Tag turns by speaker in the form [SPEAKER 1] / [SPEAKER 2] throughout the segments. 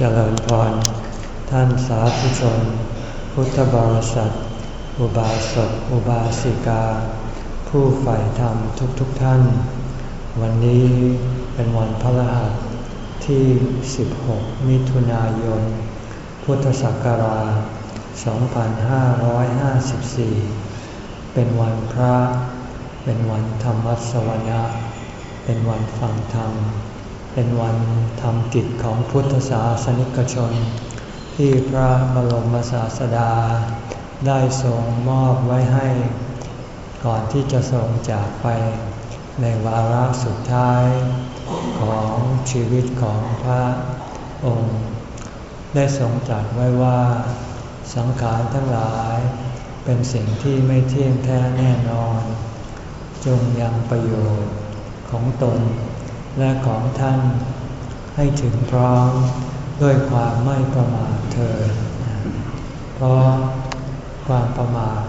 [SPEAKER 1] เจริญพร ท่านสาธุชน พุทธบริษัท อุบาสก อุบาสิกา ผู้ใฝ่ธรรมทุกๆทท่าน วันนี้เป็นวันพระรหัสที่ 16 มิถุนายน พุทธศักราช 2554 เป็นวันพระ เป็นวันธรรมวัสวนะ เป็นวันฟังธรรม เป็นวันทำกิจของพุทธศาสนิกชน ที่พระบรมศาสดา ได้ทรงมอบไว้ให้ ก่อนที่จะทรงจากไปในวาระสุดท้ายของชีวิตของพระองค์ ได้ทรงตรัสไว้ว่าสังขารทั้งหลายเป็นสิ่งที่ไม่เที่ยงแท้แน่นอน จงยังประโยชน์ของตน และของท่านให้ถึงพร้อมด้วยความไม่ประมาทเถิดเพราะความประมาท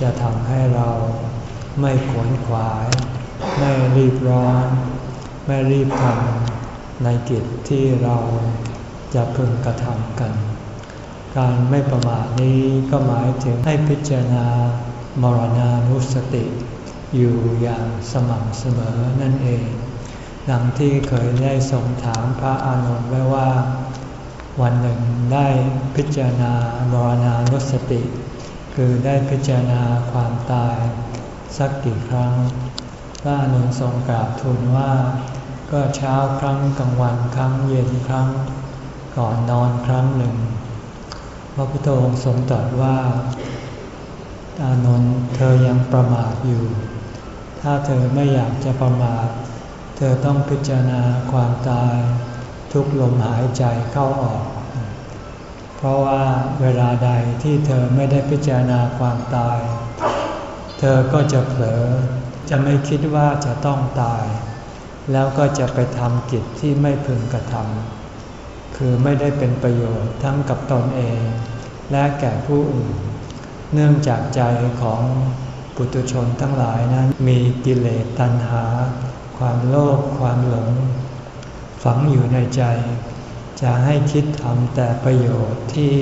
[SPEAKER 1] จะทำให้เราไม่ขวนขวาย ไม่รีบร้อน ไม่รีบทำในกิจที่เราจะพึงกระทำกัน การไม่ประมาทนี้ก็หมายถึงให้พิจารณามรณานุสติ อยู่อย่างสม่ำเสมอนั่นเอง ดังที่เคยได้ทรงถามพระอานนท์ไว้ว่า วันหนึ่งได้พิจารณามรณานุสติ คือได้พิจารณาความตาย สักกี่ครั้ง พระอานนท์ทรงกราบทูลว่า ก็เช้าครั้งกลางวันครั้งเย็นครั้ง ก่อนนอนครั้งหนึ่ง พระพุทธองค์ทรงตรัสว่า อานนท์เธอยังประมาทอยู่ ถ้าเธอไม่อยากจะประมาท เธอต้องพิจารณาความตาย ทุกลมหายใจเข้าออก เพราะว่าเวลาใดที่เธอไม่ได้พิจารณาความตาย เธอก็จะเผลอจะไม่คิดว่าจะต้องตาย แล้วก็จะไปทำกิจที่ไม่พึงกระทำคือไม่ได้เป็นประโยชน์ทั้งกับตนเอง และแก่ผู้อื่น เนื่องจากใจของปุถุชนทั้งหลายนั้นมีกิเลสตัณหา ความโลภความหลง ฝังอยู่ในใจ จะให้คิดทำแต่ประโยชน์ที่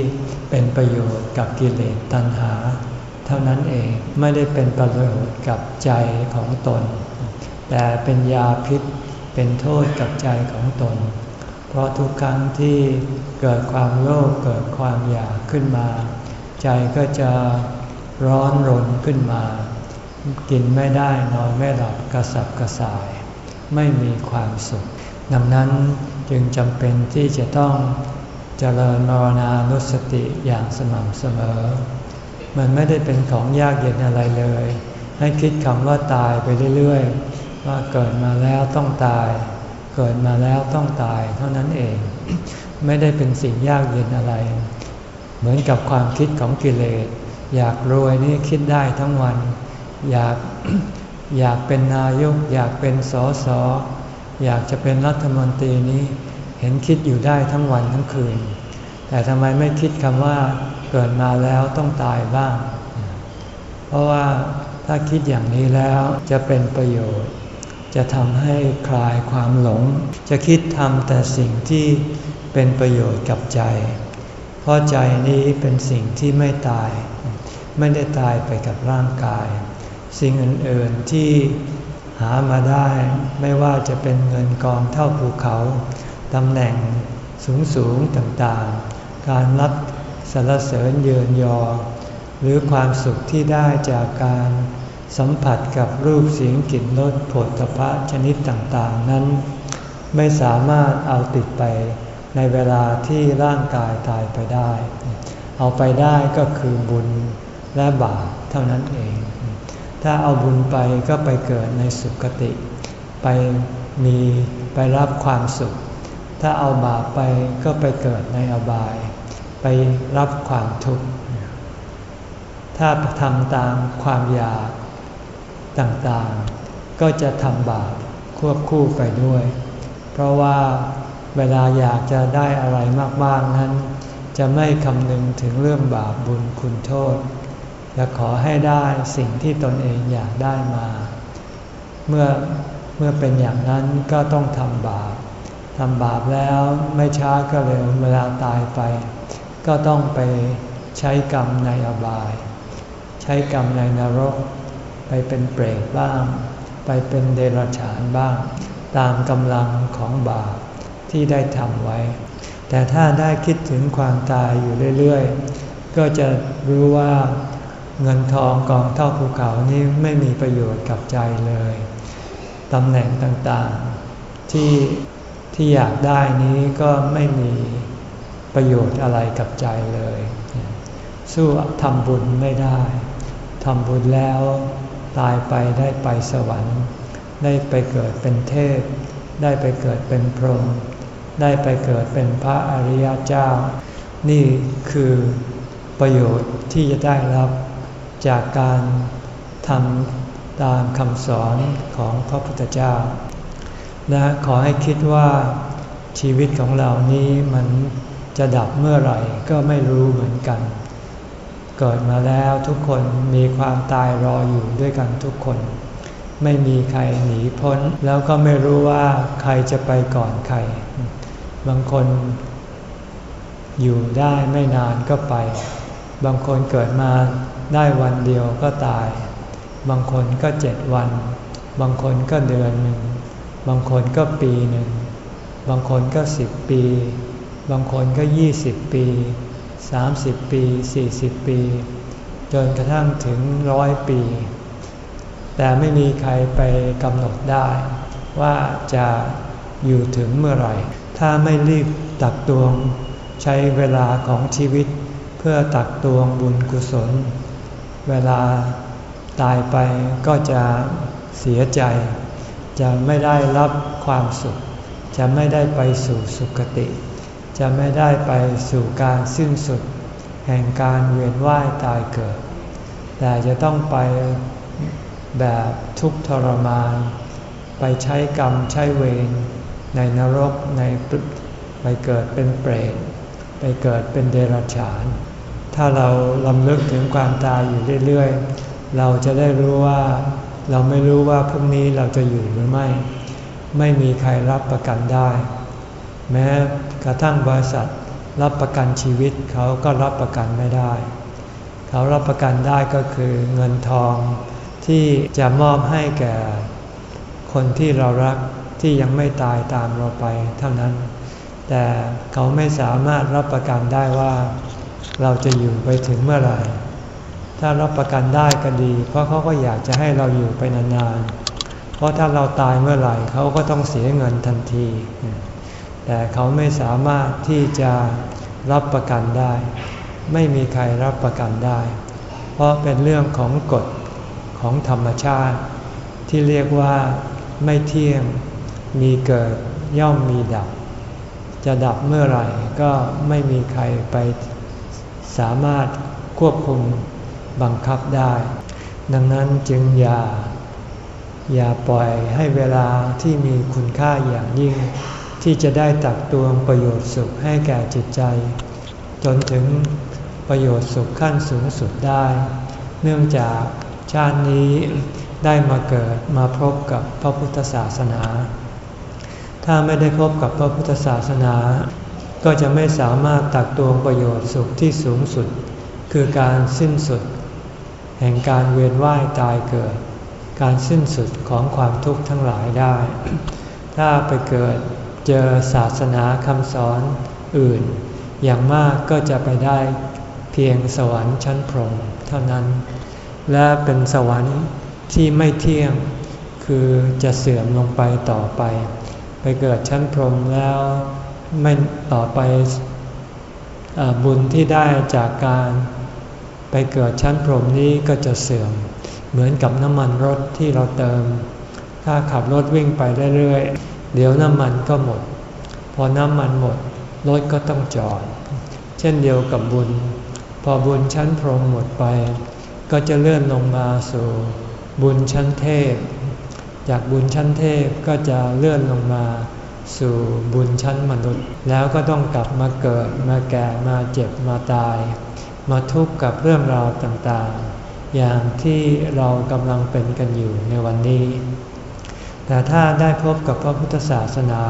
[SPEAKER 1] เป็นประโยชน์กับกิเลสตัณหา เท่านั้นเองไม่ได้เป็นประโยชน์กับใจของตน แต่เป็นยาพิษเป็นโทษกับใจของตน เพราะทุกครั้งที่เกิดความโลภเกิดความอยากขึ้นมา ใจก็จะร้อนรนขึ้นมา กินไม่ได้นอนไม่หลับกระสับกระส่าย ไม่มีความสุข ดังนั้นจึงจำเป็นที่จะต้องเจริญมรณานุสติอย่างสม่ำเสมอ มันไม่ได้เป็นของยากเย็นอะไรเลย ให้คิดคำว่าตายไปเรื่อยๆ ว่าเกิดมาแล้วต้องตาย เกิดมาแล้วต้องตายเท่านั้นเอง ไม่ได้เป็นสิ่งยากเย็นอะไร เหมือนกับความคิดของกิเลส อยากรวยนี่คิดได้ทั้งวัน อยาก อยากเป็นนายก อยากเป็นสอสออยากจะเป็นรัฐมนตรีนี้ เห็นคิดอยู่ได้ทั้งวันทั้งคืน แต่ทำไมไม่คิดคำว่าเกิดมาแล้วต้องตายบ้าง เพราะว่าถ้าคิดอย่างนี้แล้วจะเป็นประโยชน์ จะทำให้คลายความหลง จะคิดทำแต่สิ่งที่เป็นประโยชน์กับใจ เพราะใจนี้เป็นสิ่งที่ไม่ตาย ไม่ได้ตายไปกับร่างกาย สิ่งอื่นๆที่หามาได้ไม่ว่าจะเป็นเงินกองเท่าภูเขาตำแหน่งสูงๆต่างๆ การรับสรรเสริญเยินยอ หรือความสุขที่ได้จากการสัมผัสกับรูปเสียงกลิ่นรสผลตภะชนิดต่างๆ นั้น ไม่สามารถเอาติดไปในเวลาที่ร่างกายตายไปได้ เอาไปได้ก็คือบุญและบาปเท่านั้นเอง ถ้าเอาบุญไปก็ไปเกิดในสุคติ ไปมีไปรับความสุข ถ้าเอาบาปไปก็ไปเกิดในอบาย ไปรับความทุกข์ ถ้าทำตามความอยากต่างๆ ก็จะทำบาปควบคู่ไปด้วย เพราะว่าเวลาอยากจะได้อะไรมากๆนั้น จะไม่คำนึงถึงเรื่องบาปบุญคุณโทษ จะขอให้ได้สิ่งที่ตนเองอยากได้มา เมื่อเมื่อเป็นอย่างนั้นก็ต้องทำบาปททำบาปแล้วไม่ช้าก็เร็วเวลาตายไป ก็ต้องไปใช้กรรมในอบาย ใช้กรรมในนรก ไปเป็นเปรตบ้าง ไปเป็นเดรัจฉานบ้าง ตามกำลังของบาปที่ได้ทำไว้ แต่ถ้าได้คิดถึงความตายอยู่เรื่อย ๆ ก็จะรู้ว่า เงินทองกองเท่าภูเขานี้ไม่มีประโยชน์กับใจเลยตำแหน่งต่างๆ ที่ที่อยากได้นี้ก็ไม่มีประโยชน์อะไรกับใจเลย สู้ทำบุญไม่ได้ทำบุญแล้วตายไปได้ไปสวรรค์ ได้ไปเกิดเป็นเทพ ได้ไปเกิดเป็นพรหมได้ไปเกิดเป็นพระอริยเจ้า นี่คือประโยชน์ที่จะได้รับ จากการทำตามคำสอนของพระพุทธเจ้า และขอให้คิดว่าชีวิตของเรานี้มันจะดับเมื่อไหร่ก็ไม่รู้เหมือนกัน เกิดมาแล้วทุกคนมีความตายรออยู่ด้วยกันทุกคน ไม่มีใครหนีพ้น แล้วก็ไม่รู้ว่าใครจะไปก่อนใคร บางคนอยู่ได้ไม่นานก็ไป บางคนเกิดมา ได้วันเดียวก็ตาย บางคนก็เจ็ดวัน บางคนก็เดือนหนึ่ง บางคนก็ปีหนึ่ง บางคนก็สิบปี บางคนก็ยี่สิบปีสามสิบปีสี่สิบปี จนกระทั่งถึงร้อยปี แต่ไม่มีใครไปกำหนดได้ ว่าจะอยู่ถึงเมื่อไหร่ ถ้าไม่รีบตักตวงใช้เวลาของชีวิต เพื่อตักตวงบุญกุศล เวลาตายไปก็จะเสียใจ จะไม่ได้รับความสุข จะไม่ได้ไปสู่สุคติ จะไม่ได้ไปสู่การสิ้นสุด แห่งการเวียนว่ายตายเกิด แต่จะต้องไปแบบทุกทรมาน ไปใช้กรรมใช้เวรในนรกในไปเกิดเป็นเปรตไปเกิดเป็นเดรัจฉาน ถ้าเราลำลึกถึงความตายอยู่เรื่อยๆ เราจะได้รู้ว่าเราไม่รู้ว่าพรุ่งนี้เราจะอยู่หรือไม่ ไม่มีใครรับประกันได้ แม้กระทั่งบริษัทรับประกันชีวิตเขาก็รับประกันไม่ได้ เขารับประกันได้ก็คือเงินทองที่จะมอบให้แก่คนที่เรารักที่ยังไม่ตายตามเราไปเท่านั้น แต่เขาไม่สามารถรับประกันได้ว่า เราจะอยู่ไปถึงเมื่อไหร่ถ้ารับประกันได้ก็ดี เพราะเขาก็อยากจะให้เราอยู่ไปนานๆ เพราะถ้าเราตายเมื่อไหร่เขาก็ต้องเสียเงินทันที แต่เขาไม่สามารถที่จะรับประกันได้ ไม่มีใครรับประกันได้ เพราะเป็นเรื่องของกฎของธรรมชาติ ที่เรียกว่าไม่เที่ยง มีเกิดย่อมมีดับ จะดับเมื่อไหร่ก็ไม่มีใครไป สามารถควบคุมบังคับได้ ดังนั้นจึงอย่า อย่าปล่อยให้เวลาที่มีคุณค่าอย่างยิ่ง ที่จะได้ตักตวงประโยชน์สุขให้แก่จิตใจ จนถึงประโยชน์สุขขั้นสูงสุดได้ เนื่องจากชาตินี้ได้มาเกิดมาพบกับพระพุทธศาสนา ถ้าไม่ได้พบกับพระพุทธศาสนา ก็จะไม่สามารถตักตวงประโยชน์สุขที่สูงสุด คือการสิ้นสุด แห่งการเวียนว่ายตายเกิด การสิ้นสุดของความทุกข์ทั้งหลายได้ ถ้าไปเกิดเจอศาสนาคำสอนอื่น อย่างมากก็จะไปได้เพียงสวรรค์ชั้นพรหมเท่านั้น และเป็นสวรรค์ที่ไม่เที่ยงคือจะเสื่อมลงไปต่อไป ไปเกิดชั้นพรหมแล้ว ไม่ต่อไปอบุญที่ได้จากการไปเกิดชั้นพรหมนี้ก็จะเสื่อม เหมือนกับน้ำมันรถที่เราเติม ถ้าขับรถวิ่งไปเรื่อยๆเดี๋ยวน้ำมันก็หมด พอน้ำมันหมดรถก็ต้องจอด เช่นเดียวกับบุญ พอบุญชั้นพรหมหมดไป ก็จะเลื่อนลงมาสู่บุญชั้นเทพ จากบุญชั้นเทพก็จะเลื่อนลงมา สู่บุญชั้นมนุษย์ แล้วก็ต้องกลับมาเกิดมาแก่มาเจ็บมาตาย มาทุกข์กับเรื่องราวต่างๆ อย่างที่เรากำลังเป็นกันอยู่ในวันนี้ แต่ถ้าได้พบกับพระพุทธศาสนา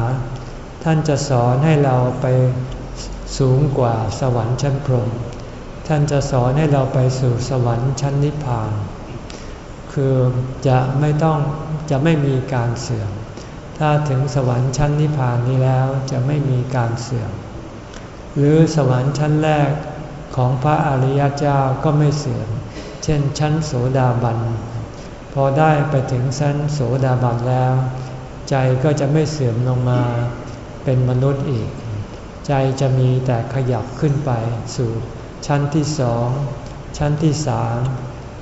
[SPEAKER 1] ท่านจะสอนให้เราไปสูงกว่าสวรรค์ชั้นพรหมท่านจะสอนให้เราไปสู่สวรรค์ชั้นนิพพาน คือจะไม่ต้องจะไม่มีการเสื่อม ถ้าถึงสวรรค์ชั้นนิพพานนี้แล้วจะไม่มีการเสื่อม หรือสวรรค์ชั้นแรกของพระอริยเจ้าก็ไม่เสื่อม เช่นชั้นโสดาบัน พอได้ไปถึงชั้นโสดาบันแล้ว ใจก็จะไม่เสื่อมลงมาเป็นมนุษย์อีก ใจจะมีแต่ขยับขึ้นไปสู่ชั้นที่สอง ชั้นที่สาม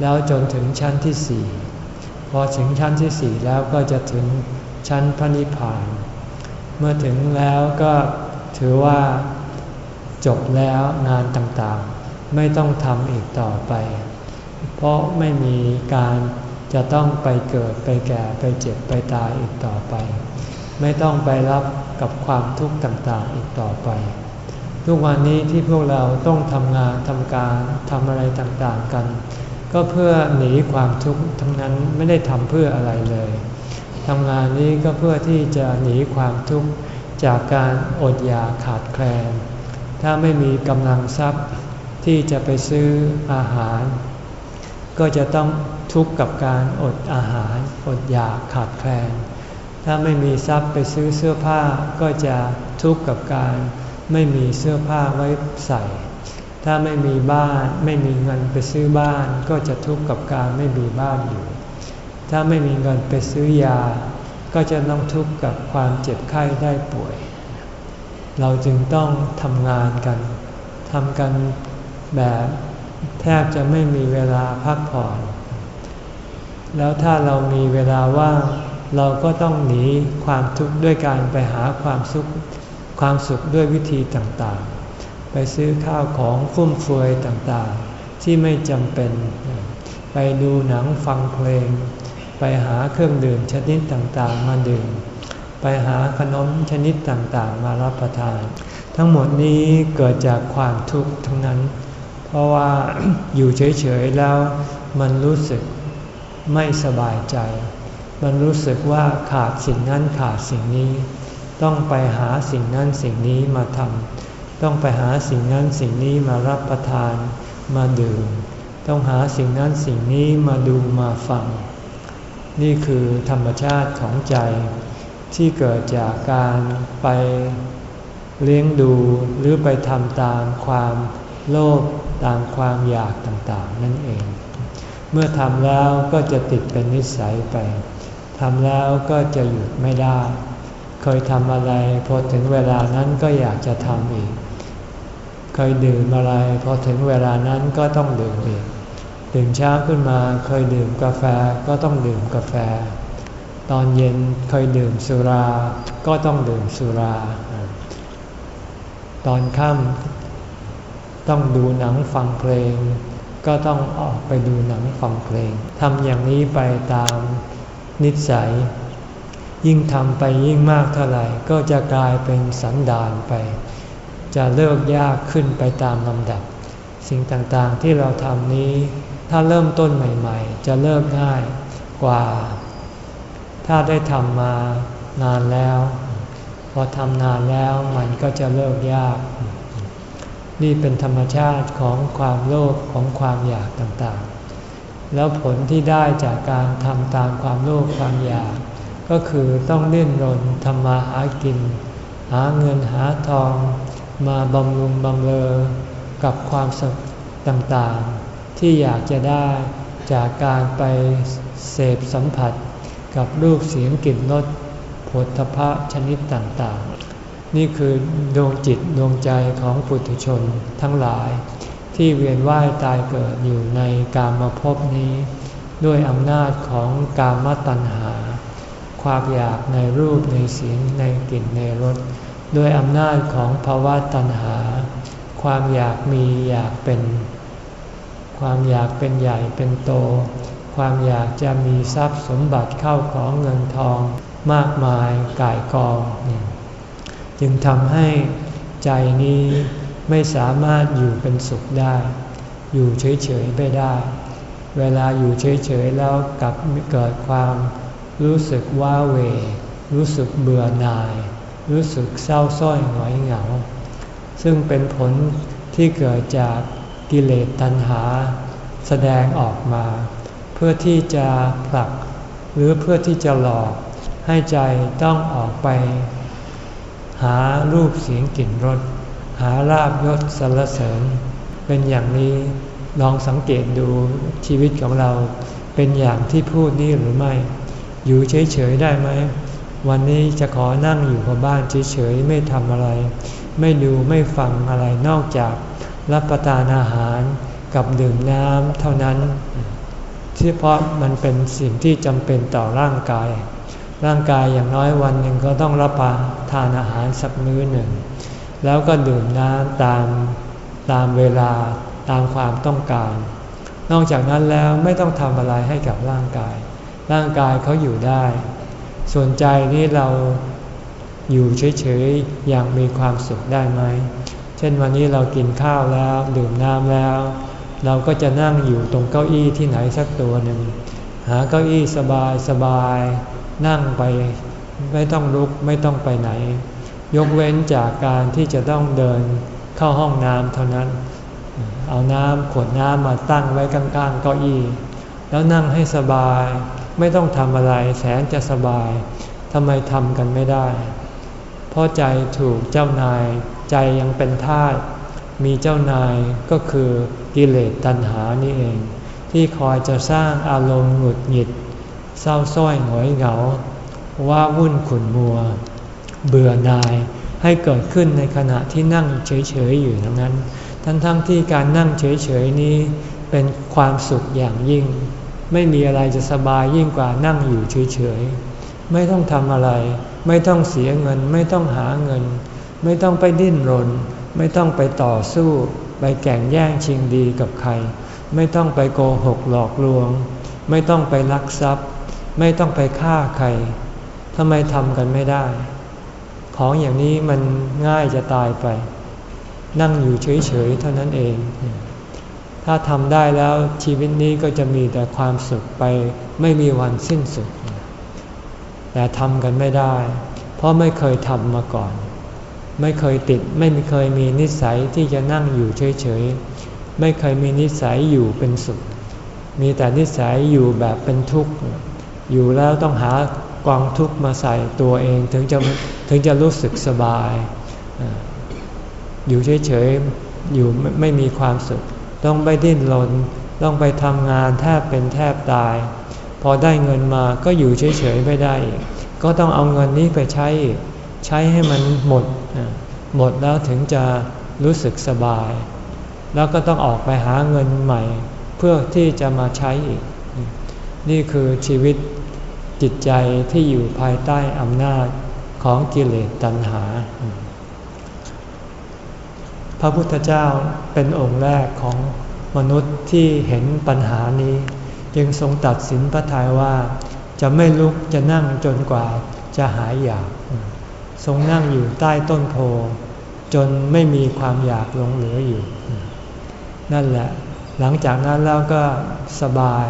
[SPEAKER 1] แล้วจนถึงชั้นที่สี่พอถึงชั้นที่สี่แล้วก็จะถึง ชั้นพระนิพพาน เมื่อถึงแล้วก็ถือว่าจบแล้วงานต่างๆ ไม่ต้องทำอีกต่อไป เพราะไม่มีการจะต้องไปเกิดไปแก่ไปเจ็บไปตายอีกต่อไป ไม่ต้องไปรับกับความทุกข์ต่างๆอีกต่อไป ทุกวันนี้ที่พวกเราต้องทำงานทำการทำอะไรต่างๆกัน ก็เพื่อหนีความทุกข์ทั้งนั้นไม่ได้ทำเพื่ออะไรเลย ทำงานนี้ก็เพื่อที่จะหนีความทุกข์จากการอดอยากขาดแคลน ถ้าไม่มีกำลังทรัพย์ที่จะไปซื้ออาหาร ก็จะต้องทุกข์กับการอดอาหาร อดอยากขาดแคลน ถ้าไม่มีทรัพย์ไปซื้อเสื้อผ้าก็จะทุกข์กับการไม่มีเสื้อผ้าไว้ใส่ ถ้าไม่มีบ้านไม่มีเงินไปซื้อบ้าน ก็จะทุกข์กับการไม่มีบ้านอยู่ ถ้าไม่มีเงินไปซื้อยา ก็จะต้องทุกข์กับความเจ็บไข้ได้ป่วย เราจึงต้องทำงานกันทำกันแบบแทบจะไม่มีเวลาพักผ่อน แล้วถ้าเรามีเวลาว่างเราก็ต้องหนีความทุกข์ด้วยการไปหาความสุขความสุขด้วยวิธีต่างๆ ไปซื้อข้าวของฟุ่มเฟือยต่างๆ ที่ไม่จำเป็น ไปดูหนังฟังเพลง ไปหาเครื่องดื่มชนิดต่างๆ มาดื่ม ไปหาขนมชนิดต่างๆ มารับประทาน ทั้งหมดนี้เกิดจากความทุกข์ทั้งนั้น เพราะว่าอยู่เฉยๆแล้วมันรู้สึกไม่สบายใจ มันรู้สึกว่าขาดสิ่งนั้นขาดสิ่งนี้ ต้องไปหาสิ่งนั้นสิ่งนี้มาทำต้องไปหาสิ่งนั้นสิ่งนี้มารับประทาน มาดื่ม ต้องหาสิ่งนั้นสิ่งนี้มาดูมาฟัง นี่คือธรรมชาติของใจ ที่เกิดจากการไปเลี้ยงดูหรือไปทำตามความโลภตามความอยากต่างๆ นั่นเอง เมื่อทำแล้วก็จะติดเป็นนิสัยไปทำแล้วก็จะหยุดไม่ได้ เคยทำอะไรพอถึงเวลานั้นก็อยากจะทำอีก เคยดื่มอะไรพอถึงเวลานั้นก็ต้องดื่มอีก ตื่นเช้าขึ้นมาเคยดื่มกาแฟก็ต้องดื่มกาแฟ ตอนเย็นเคยดื่มสุราก็ต้องดื่มสุรา ตอนค่ำต้องดูหนังฟังเพลง ก็ต้องออกไปดูหนังฟังเพลงทำอย่างนี้ไปตามนิสัย ยิ่งทำไปยิ่งมากเท่าไหร่ก็จะกลายเป็นสันดานไป จะเลิกยากขึ้นไปตามลำดับ สิ่งต่างๆที่เราทำนี้ ถ้าเริ่มต้นใหม่ๆ จะเลิกง่ายกว่า ถ้าได้ทำมานานแล้ว พอทำนานแล้วมันก็จะเลิกยาก นี่เป็นธรรมชาติของความโลภของความอยากต่างๆ แล้วผลที่ได้จากการทำตามความโลภความอยาก ก็คือต้องเล่นรนทำมาหากิน หาเงินหาทอง มาบำรุงบำเรอกับความสุขต่างๆ ที่อยากจะได้จากการไปเสพสัมผัสกับรูปเสียงกลิ่นรสผลทพะชนิดต่างๆ นี่คือดวงจิตดวงใจของปุถุชนทั้งหลาย ที่เวียนว่ายตายเกิดอยู่ในกามาพบนี้ ด้วยอำนาจของกามตัณหา ความอยากในรูปในเสียงในกลิ่นในรสด้วยอำนาจของภาวะตัณหา ความอยากมีอยากเป็น ความอยากเป็นใหญ่เป็นโต ความอยากจะมีทรัพย์สมบัติเข้าของเงินทองมากมายก่ายกอง จึงทำให้ใจนี้ไม่สามารถอยู่เป็นสุขได้ อยู่เฉยๆไม่ได้ เวลาอยู่เฉยๆแล้วกลับเกิดความรู้สึกว้าเว รู้สึกเบื่อหน่าย รู้สึกเศร้าส้อยหงอยเหงา ซึ่งเป็นผลที่เกิดจาก กิเลสตัณหา แสดงออกมา เพื่อที่จะผลักหรือเพื่อที่จะหลอกให้ใจต้องออกไป หารูปเสียงกลิ่นรสหาลาบยศสรรเสริญ เป็นอย่างนี้ลองสังเกตดูชีวิตของเราเป็นอย่างที่พูดนี้หรือไม่ อยู่เฉยๆได้ไหม วันนี้จะขอนั่งอยู่กับบ้านเฉยๆไม่ทำอะไร ไม่ดูไม่ฟังอะไรนอกจาก รับประทานอาหารกับดื่มน้ำเท่านั้น ที่เพราะมันเป็นสิ่งที่จำเป็นต่อร่างกาย ร่างกายอย่างน้อยวันหนึ่งก็ต้องรับประทานอาหารสักมื้อหนึ่ง แล้วก็ดื่มน้ำตามตามเวลาตามความต้องการ นอกจากนั้นแล้วไม่ต้องทำอะไรให้กับร่างกาย ร่างกายเขาอยู่ได้ ส่วนใจนี่เราอยู่เฉยๆอย่างมีความสุขได้ไหม เช่นวันนี้เรากินข้าวแล้วดื่มน้ำแล้ว เราก็จะนั่งอยู่ตรงเก้าอี้ที่ไหนสักตัวหนึ่งหาเก้าอี้สบายสบายนั่งไปไม่ต้องลุกไม่ต้องไปไหน ยกเว้นจากการที่จะต้องเดินเข้าห้องน้ำเท่านั้น เอาน้ำขวดน้ำมาตั้งไว้กลางๆเก้าอี้ แล้วนั่งให้สบาย ไม่ต้องทำอะไรแสนจะสบายทำไมทำกันไม่ได้ เพราะใจถูกเจ้านาย ใจยังเป็นทาสมีเจ้านายก็คือกิเลสตัณหานี่เอง ที่คอยจะสร้างอารมณ์หงุดหงิด เศร้าส้อยหงอยเหงา ว่าวุ่นขุนมัว เบื่อนายให้เกิดขึ้นในขณะที่นั่งเฉยๆอยู่ทั้งนั้น ทั้งๆทที่การนั่งเฉยๆนี้เป็นความสุขอย่างยิ่ง ไม่มีอะไรจะสบายยิ่งกว่านั่งอยู่เฉยๆ ไม่ต้องทำอะไร ไม่ต้องเสียเงิน ไม่ต้องหาเงิน ไม่ต้องไปดิ้นรน ไม่ต้องไปต่อสู้ ไปแข่งแย่งชิงดีกับใคร ไม่ต้องไปโกหกหลอกลวง ไม่ต้องไปลักทรัพย์ ไม่ต้องไปฆ่าใครทำไมทำกันไม่ได้ ของอย่างนี้มันง่ายจะตายไป นั่งอยู่เฉยๆเท่านั้นเอง ถ้าทำได้แล้วชีวิตนี้ก็จะมีแต่ความสุขไป ไม่มีวันสิ้นสุด แต่ทำกันไม่ได้ เพราะไม่เคยทำมาก่อน ไม่เคยติดไม่เคยมีนิสัยที่จะนั่งอยู่เฉยๆ ไม่เคยมีนิสัยอยู่เป็นสุข มีแต่นิสัยอยู่แบบเป็นทุกข์ อยู่แล้วต้องหากองทุกข์มาใส่ตัวเองถึงจะถึงจะรู้สึกสบาย อยู่เฉยๆ อยู่ไม่มีความสุข ต้องไปดิ้นรนต้องไปทำงานแทบเป็นแทบตาย พอได้เงินมาก็อยู่เฉยๆไม่ได้ ก็ต้องเอาเงินนี้ไปใช้ใช้ให้มันหมด หมดแล้วถึงจะรู้สึกสบาย แล้วก็ต้องออกไปหาเงินใหม่ เพื่อที่จะมาใช้อีก นี่คือชีวิตจิตใจที่อยู่ภายใต้อำนาจของกิเลสตัณหา พระพุทธเจ้าเป็นองค์แรกของมนุษย์ที่เห็นปัญหานี้ จึงทรงตัดสินพระทัยว่า จะไม่ลุกจะนั่งจนกว่าจะหายอยาก ทรงนั่งอยู่ใต้ต้นโพจนไม่มีความอยากลงเหลืออยู่ นั่นแหละ หลังจากนั้นแล้วก็สบาย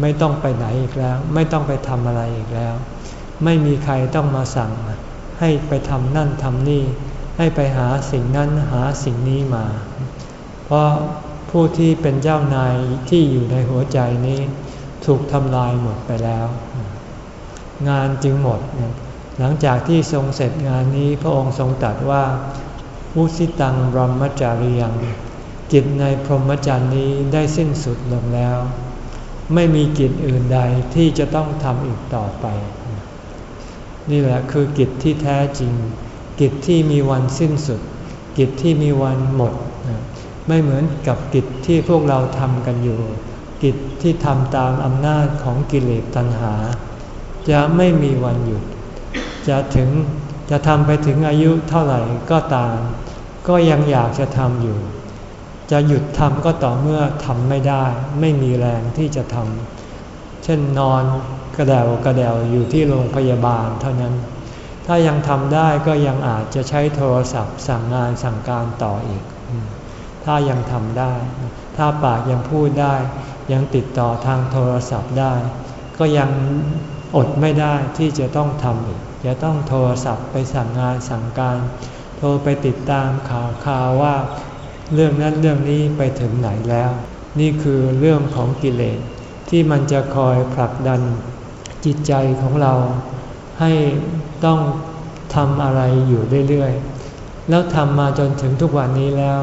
[SPEAKER 1] ไม่ต้องไปไหนอีกแล้ว ไม่ต้องไปทำอะไรอีกแล้ว ไม่มีใครต้องมาสั่ง ให้ไปทำนั่นทำนี่ ให้ไปหาสิ่งนั้นหาสิ่งนี้มา เพราะ ผู้ที่เป็นเจ้านายที่อยู่ในหัวใจนี้ ถูกทำลายหมดไปแล้ว งานจึงหมด หลังจากที่ทรงเสร็จงานนี้พระองค์ทรงตรัสว่ามุสิตังบรมจารียังกิจในพรหมจรรย์นี้ได้สิ้นสุดลงแล้ว ไม่มีกิจอื่นใดที่จะต้องทำอีกต่อไป นี่แหละคือกิจที่แท้จริง กิจที่มีวันสิ้นสุด กิจที่มีวันหมด ไม่เหมือนกับกิจที่พวกเราทำกันอยู่ กิจที่ทำตามอำนาจของกิเลสตัณหา จะไม่มีวันหยุด จะถึงจะทำไปถึงอายุเท่าไหร่ก็ตาม ก็ยังอยากจะทำอยู่ จะหยุดทำก็ต่อเมื่อทำไม่ได้ ไม่มีแรงที่จะทำเช่นนอนกระเดวกระเดวอยู่ที่โรงพยาบาลเท่านั้น ถ้ายังทำได้ก็ยังอาจจะใช้โทรศัพท์สั่งงานสั่งการต่ออีก ถ้ายังทำได้ ถ้าปากยังพูดได้ ยังติดต่อทางโทรศัพท์ได้ ก็ยังอดไม่ได้ที่จะต้องทำอีกจะต้องโทรศัพท์ไปสั่งงานสั่งการ โทรไปติดตามข่าวข่าวว่า เรื่องนั้นเรื่องนี้ไปถึงไหนแล้ว นี่คือเรื่องของกิเลสที่มันจะคอยผลักดันจิตใจของเรา ให้ต้องทำอะไรอยู่เรื่อยๆ แล้วทำมาจนถึงทุกวันนี้แล้ว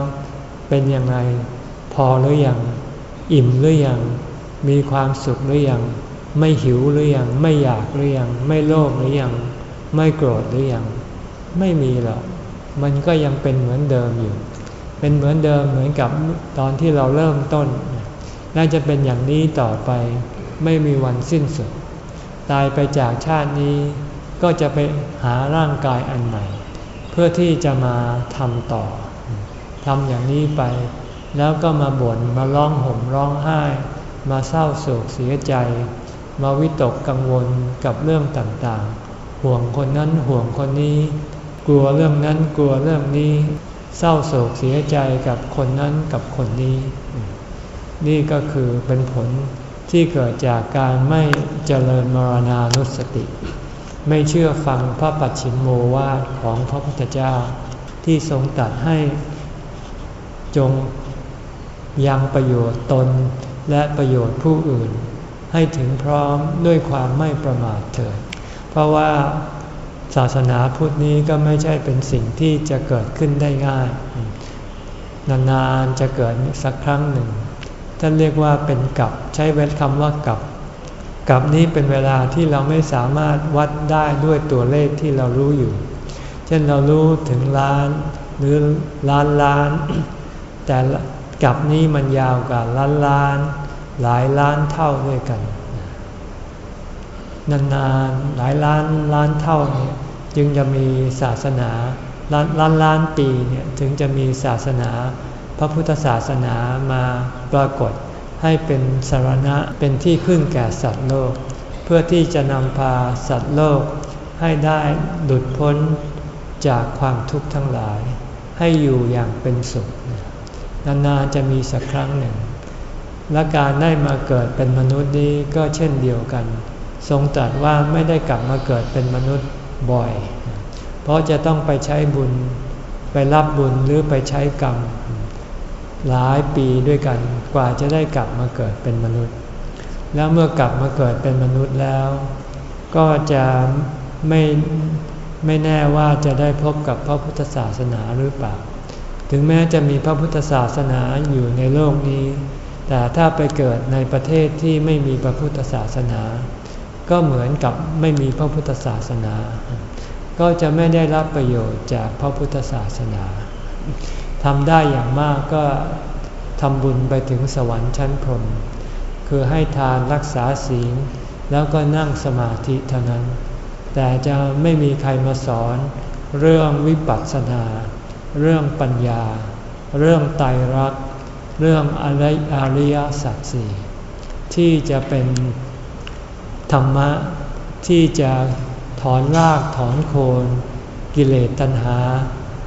[SPEAKER 1] เป็นยังไงพอหรือยัง อิ่มหรือยัง มีความสุขหรือยัง ไม่หิวหรือยัง ไม่อยากหรือยัง ไม่โลภหรือยัง ไม่โกรธหรือยัง ไม่มีหรอก มันก็ยังเป็นเหมือนเดิมอยู่ เป็นเหมือนเดิมเหมือนกับตอนที่เราเริ่มต้น น่าจะเป็นอย่างนี้ต่อไป ไม่มีวันสิ้นสุด ตายไปจากชาตินี้ ก็จะไปหาร่างกายอันใหม่ เพื่อที่จะมาทำต่อ ทำอย่างนี้ไป แล้วก็มาบ่นมาร้องห่มร้องไห้ มาเศร้าโศกเสียใจ มาวิตกกังวลกับเรื่องต่างๆ ห่วงคนนั้นห่วงคนนี้ กลัวเรื่องนั้นกลัวเรื่องนี้ เศร้าโศกเสียใจกับคนนั้นกับคนนี้ นี่ก็คือเป็นผลที่เกิดจากการไม่เจริญมรณานุสติ ไม่เชื่อฟังพระปัจฉิมโมวาทของพระพุทธเจ้า ที่ทรงตัดให้ จงยังประโยชน์ตนและประโยชน์ผู้อื่น ให้ถึงพร้อมด้วยความไม่ประมาทเถิด เพราะว่าศาสนาพุทธนี้ก็ไม่ใช่เป็นสิ่งที่จะเกิดขึ้นได้ง่าย นานๆจะเกิดสักครั้งหนึ่งท่านเรียกว่าเป็นกับใช้เวทคำว่ากับกับนี้เป็นเวลาที่เราไม่สามารถวัดได้ด้วยตัวเลขที่เรารู้อยู่ เช่นเรารู้ถึงล้านหรือล้านล้าน แต่กับนี้มันยาวกว่าล้านล้าน หลายล้านเท่าด้วยกัน นานๆหลายล้านล้านเท่าเนี่ยจึงจะมีศาสนาล้านล้านล้านปีเนี่ยถึงจะมีศาสนา พระพุทธศาสนามาปรากฏให้เป็นสารณะเป็นที่พึ่งแก่สัตว์โลก เพื่อที่จะนำพาสัตว์โลก ให้ได้หลุดพ้นจากความทุกข์ทั้งหลาย ให้อยู่อย่างเป็นสุข นานๆจะมีสักครั้งหนึ่ง และการได้มาเกิดเป็นมนุษย์นี้ก็เช่นเดียวกัน ทรงตรัสว่าไม่ได้กลับมาเกิดเป็นมนุษย์บ่อย เพราะจะต้องไปใช้บุญไปรับบุญหรือไปใช้กรรม หลายปีด้วยกันกว่าจะได้กลับมาเกิดเป็นมนุษย์ แล้วเมื่อกลับมาเกิดเป็นมนุษย์แล้ว ก็จะไม่ไม่แน่ว่าจะได้พบกับพระพุทธศาสนาหรือเปล่า ถึงแม้จะมีพระพุทธศาสนาอยู่ในโลกนี้ แต่ถ้าไปเกิดในประเทศที่ไม่มีพระพุทธศาสนา ก็เหมือนกับไม่มีพระพุทธศาสนา ก็จะไม่ได้รับประโยชน์จากพระพุทธศาสนาทำได้อย่างมากก็ทำบุญไปถึงสวรรค์ชั้นพรหมคือให้ทานรักษาศีล แล้วก็นั่งสมาธิเท่านั้น แต่จะไม่มีใครมาสอนเรื่องวิปัสสนา เรื่องปัญญา เรื่องไตรักษ์เรื่องอะไรอริยสัจสี่ที่จะเป็นธรรมะที่จะถอนรากถอนโคนกิเลสตัณหา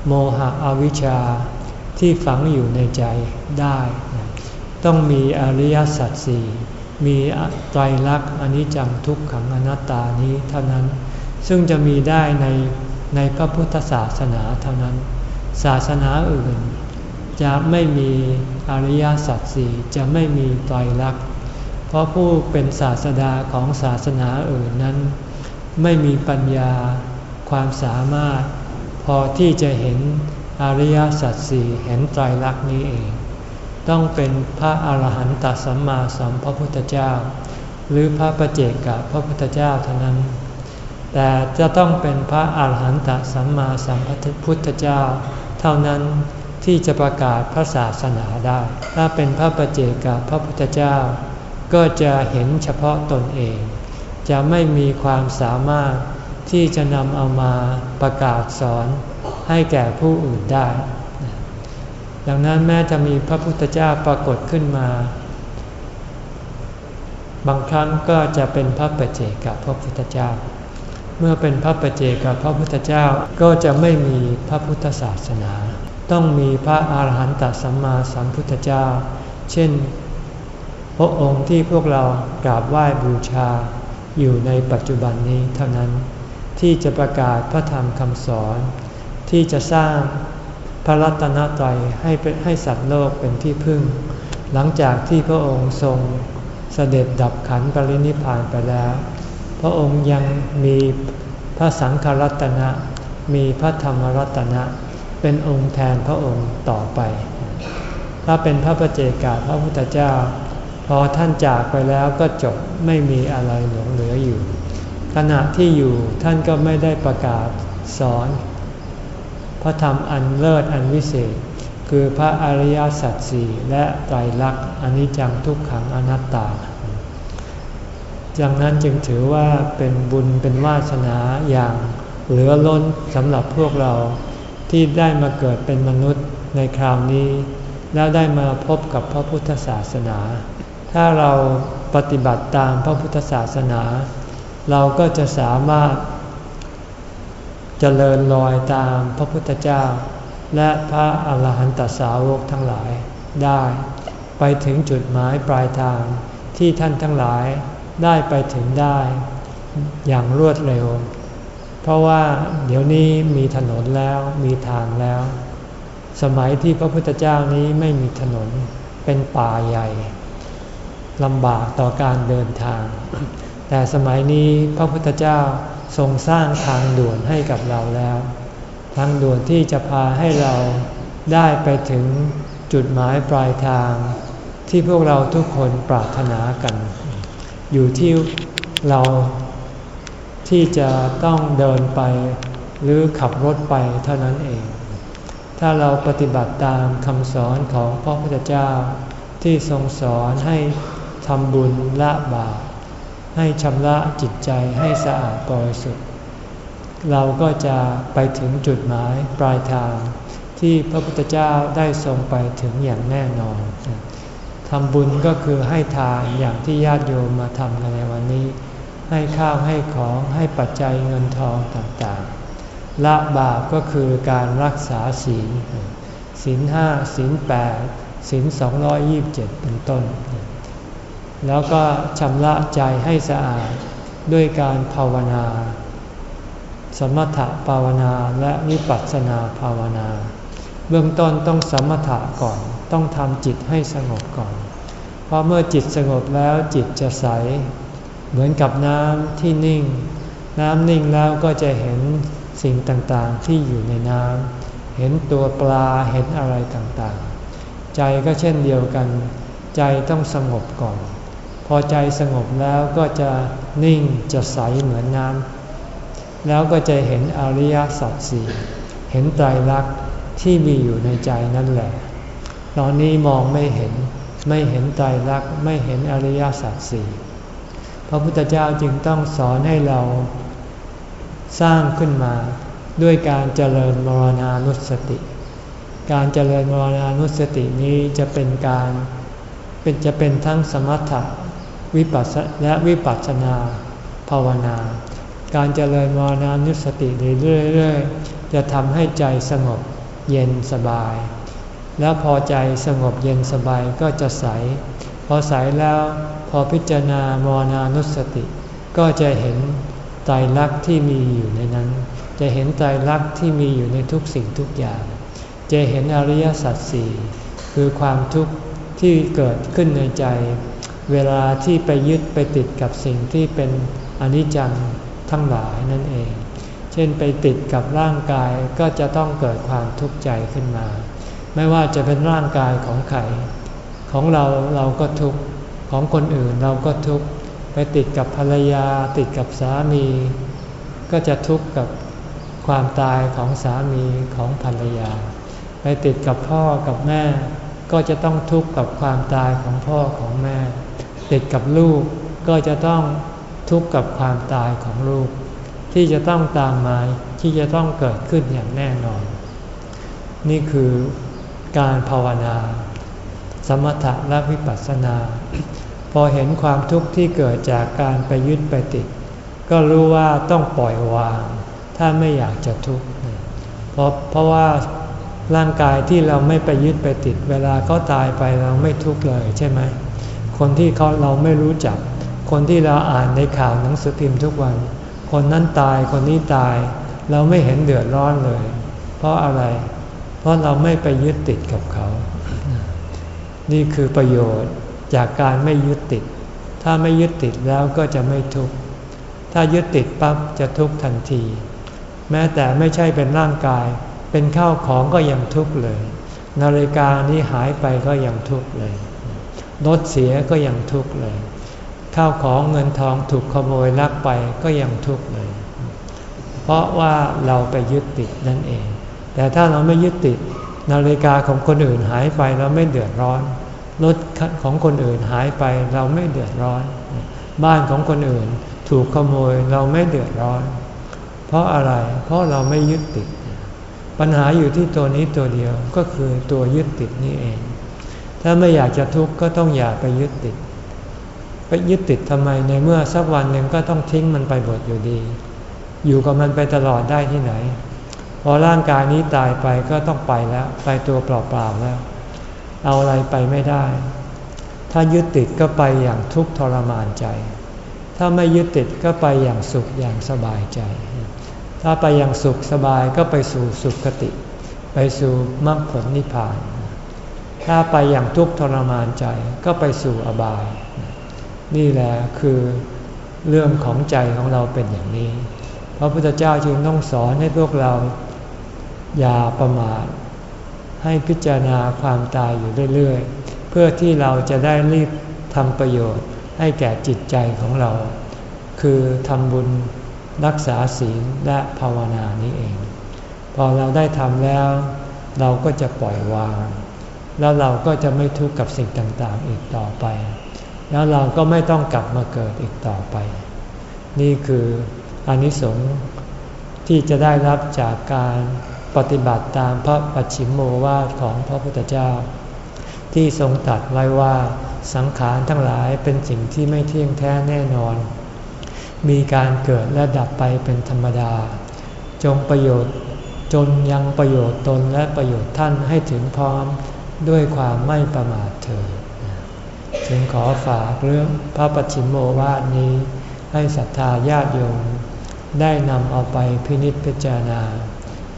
[SPEAKER 1] โมหะอวิชชาที่ฝังอยู่ในใจได้ ต้องมีอริยสัจสี่มีไตรลักษณ์อนิจจังทุกขังอนัตตานี้เท่านั้น ซึ่งจะมีได้ในในพระพุทธศาสนาเท่านั้น ศาสนาอื่น จะไม่มีอริยสัจสี่จะไม่มีไตรลักษณ์เพราะผู้เป็นศาสดาของศาสนาอื่นนั้น ไม่มีปัญญาความสามารถ พอที่จะเห็นอริยสัจสี่เห็นไตรลักษณ์นี้เอง ต้องเป็นพระอาหารหันตสัมมาสัมพระพุทธเจ้า หรือพระประเจกับพระพุทธเจ้าเท่านั้น แต่จะต้องเป็นพระอาหารหันตสัมมาสัมพุทธเจ้า เท่านั้นที่จะประกาศพระศาสนาได้ ถ้าเป็นพระประเจกับพระพุทธเจ้า ก็จะเห็นเฉพาะตนเอง จะไม่มีความสามารถที่จะนำเอามาประกาศสอนให้แก่ผู้อื่นได้ ดังนั้นแม้จะมีพระพุทธเจ้าปรากฏขึ้นมา บางครั้งก็จะเป็นพระปเจกับพระพุทธเจ้า เมื่อเป็นพระปเจกับพระพุทธเจ้าก็จะไม่มีพระพุทธศาสนา ต้องมีพระอาหารหันตสัมมาสัมพุทธเจ้า เช่น พระองค์ที่พวกเรากราบไหว้บูชา อยู่ในปัจจุบันนี้เท่านั้น ที่จะประกาศพระธรรมคำสอน ที่จะสร้างพระรัตนตรัยให้เป็นให้สัตว์โลกเป็นที่พึ่ง หลังจากที่พระองค์ทรงเสด็จดับขันปรินิพานไปแล้ว พระองค์ยังมีพระสังฆรัตนะ มีพระธรรมรัตนะ เป็นองค์แทนพระองค์ต่อไป ถ้าเป็นพระประเจกาพระพุทธเจ้า พอท่านจากไปแล้วก็จบไม่มีอะไรหลงเหลืออยู่ ขณะที่อยู่ท่านก็ไม่ได้ประกาศสอน พระธรรมอันเลิศอันวิเศษ คือพระอริยสัจสี่และไตรลักษณ์อนิจจังทุกขังอนัตตา ดังนั้นจึงถือว่าเป็นบุญเป็นวาสนาอย่างเหลือล้นสำหรับพวกเราที่ได้มาเกิดเป็นมนุษย์ในคราวนี้ แล้วได้มาพบกับพระพุทธศาสนา ถ้าเราปฏิบัติตามพระพุทธศาสนา เราก็จะสามารถเจริญรอยตามพระพุทธเจ้า และพระอาหารหันตสาวกทั้งหลายได้ ไปถึงจุดหมายปลายทางที่ท่านทั้งหลาย ได้ไปถึงได้ อย่างรวดเร็ว เพราะว่าเดี๋ยวนี้มีถนนแล้วมีทางแล้ว สมัยที่พระพุทธเจ้านี้ไม่มีถนนเป็นป่าใหญ่ลำบากต่อการเดินทาง แต่สมัยนี้พระพุทธเจ้าทรงสร้างทางด่วนให้กับเราแล้ว ทางด่วนที่จะพาให้เราได้ไปถึงจุดหมายปลายทางที่พวกเราทุกคนปรารถนากัน อยู่ที่เราที่จะต้องเดินไปหรือขับรถไปเท่านั้นเอง ถ้าเราปฏิบัติตามคำสอนของพระพุทธเจ้าที่ทรงสอนให้ทำบุญละบาปให้ชำระจิตใจให้สะอาดบริสุทธิ์เราก็จะไปถึงจุดหมายปลายทางที่พระพุทธเจ้าได้ทรงไปถึงอย่างแน่นอน ทำบุญก็คือให้ทานอย่างที่ญาติโยมมาทำกันในวันนี้ ให้ข้าวให้ของให้ปัจจัยเงินทองต่างๆ ละบาปก็คือการรักษาศีลศีลห้าศีลแปดศีลสองร้อยยี่บเจ็ดเป็นต้น แล้วก็ชำระใจให้สะอาดด้วยการภาวนา สมถะภาวนาและวิปัสสนาภาวนา เบื้องต้นต้องสมถะก่อน ต้องทำจิตให้สงบก่อน ราะเมื่อจิตสงบแล้วจิตจะใส เหมือนกับน้ำที่นิ่ง น้ำนิ่งแล้วก็จะเห็นสิ่งต่างๆที่อยู่ในน้ำเห็นตัวปลาเห็นอะไรต่างๆ ใจก็เช่นเดียวกัน ใจต้องสงบก่อน พอใจสงบแล้วก็จะนิ่งจะใสเหมือนน้ำแล้วก็จะเห็นอริยสัจสี่เห็นไตรลักษณ์ที่มีอยู่ในใจนั่นแหละ ตอนนี้มองไม่เห็น ไม่เห็นไตรลักไม่เห็นอริยสัจสี่พระพุทธเจ้าจึงต้องสอนให้เราสร้างขึ้นมาด้วยการเจริญมรณานุสติ การเจริญมรณานุสตินี้จะเป็นการเป็นจะเป็นทั้งสมถะวิปัสสและวิปัสสนาภาวนา การเจริญมรณานุสติเรื่อยๆจะทำให้ใจสงบเย็นสบาย แล้วพอใจสงบเย็นสบายก็จะใส พอใสแล้วพอพิจารณามรณานุสติ ก็จะเห็นใจรักที่มีอยู่ในนั้น จะเห็นใจรักที่มีอยู่ในทุกสิ่งทุกอย่าง จะเห็นอริยสัจสี่คือความทุกข์ที่เกิดขึ้นในใจ เวลาที่ไปยึดไปติดกับสิ่งที่เป็นอนิจจังทั้งหลายนั่นเอง เช่นไปติดกับร่างกายก็จะต้องเกิดความทุกข์ใจขึ้นมา ไม่ว่าจะเป็นร่างกายของใครของเราเราก็ทุกข์ของคนอื่นเราก็ทุกข์ไปติดกับภรรยา ติดกับสามี ก็จะทุกข์กับความตายของสามีของภรรยา ไปติดกับพ่อกับแม่ ก็จะต้องทุกข์กับความตายของพ่อของแม่ ติดกับลูกก็จะต้องทุกข์กับความตายของลูก ที่จะต้องตามมาที่จะต้องเกิดขึ้นอย่างแน่นอน นี่คือ การภาวนา สมถะและวิปัสสนา พอเห็นความทุกข์ที่เกิดจากการไปยึดไปติด ก็รู้ว่าต้องปล่อยวาง ถ้าไม่อยากจะทุกข์เพราะเพราะว่าร่างกายที่เราไม่ไปยึดไปติด เวลาเขาตายไปเราไม่ทุกข์เลยใช่ไหม คนที่เขาเราไม่รู้จัก คนที่เราอ่านในข่าวหนังสือพิมพ์ทุกวัน คนนั้นตายคนนี้ตาย เราไม่เห็นเดือดร้อนเลย เพราะอะไร เพราะเราไม่ไปยึดติดกับเขา นี่คือประโยชน์จากการไม่ยึดติด ถ้าไม่ยึดติดแล้วก็จะไม่ทุกข์ ถ้ายึดติดปั๊บจะทุกข์ทันที แม้แต่ไม่ใช่เป็นร่างกาย เป็นข้าวของก็ยังทุกข์เลย นาฬิกานี้หายไปก็ยังทุกข์เลย รถเสียก็ยังทุกข์เลย ข้าวของเงินทองถูกขโมยลักไปก็ยังทุกข์เลย เพราะว่าเราไปยึดติดนั่นเอง แต่ถ้าเราไม่ยึดติดนาฬิกาของคนอื่นหายไปเราไม่เดือดร้อนรถของคนอื่นหายไปเราไม่เดือดร้อน บ้านของคนอื่นถูกขโมยเราไม่เดือดร้อน เพราะอะไรเพราะเราไม่ยึดติด ปัญหาอยู่ที่ตัวนี้ตัวเดียวก็คือตัวยึดติดนี่เอง ถ้าไม่อยากจะทุกข์ก็ต้องอย่าไปยึดติด ไปยึดติดทำไมในเมื่อสักวันหนึ่งก็ต้องทิ้งมันไปหมดอยู่ดี อยู่กับมันไปตลอดได้ที่ไหน พอร่างกายนี้ตายไปก็ต้องไปแล้ว ไปตัวเปล่าๆแล้ว เอาอะไรไปไม่ได้ ถ้ายึดติดก็ไปอย่างทุกข์ทรมานใจ ถ้าไม่ยึดติดก็ไปอย่างสุขอย่างสบายใจ ถ้าไปอย่างสุขสบายก็ไปสู่สุขติ ไปสู่มรรคผลนิพพาน ถ้าไปอย่างทุกข์ทรมานใจก็ไปสู่อบาย นี่แหละคือเรื่องของใจของเราเป็นอย่างนี้พระพุทธเจ้าจึงต้องสอนให้พวกเรา อย่าประมาทให้พิจารณาความตายอยู่เรื่อยๆ เพื่อที่เราจะได้รีบทำประโยชน์ให้แก่จิตใจของเรา คือทำบุญรักษาศีลและภาวนานี้เอง พอเราได้ทำแล้ว เราก็จะปล่อยวาง แล้วเราก็จะไม่ทุกข์กับสิ่งต่างๆอีกต่อไป แล้วเราก็ไม่ต้องกลับมาเกิดอีกต่อไป นี่คืออนิสงส์ที่จะได้รับจากการ ปฏิบัติตามพระปัจฉิมโมวาทของพระพุทธเจ้า ที่ทรงตัดไว้ว่าสังขารทั้งหลายเป็นสิ่งที่ไม่เที่ยงแท้แน่นอน มีการเกิดและดับไปเป็นธรรมดา จงประโยชน์จนยังประโยชน์ตนและประโยชน์ท่านให้ถึงพร้อมด้วยความไม่ประมาทเถิดจึงขอฝากเรื่องพระปัจฉิมโมวาทนี้ ให้ศรัทธาญาติโยมได้นำเอาไปพินิจพิจารณา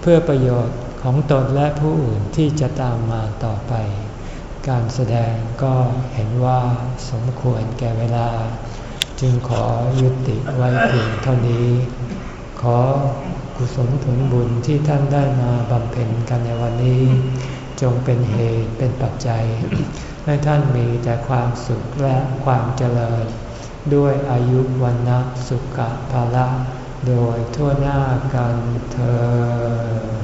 [SPEAKER 1] เพื่อประโยชน์ของตนและผู้อื่นที่จะตามมาต่อไป การแสดงก็เห็นว่าสมควรแก่เวลา จึงขอยุติไว้เพียงเท่านี้ ขอกุศลผลบุญที่ท่านได้มาบำเพ็ญกันในวันนี้ จงเป็นเหตุเป็นปัจจัย ให้ท่านมีแต่ความสุขและความเจริญ ด้วยอายุวันนะสุขภาละ โดยทั่วหน้ากันเธอ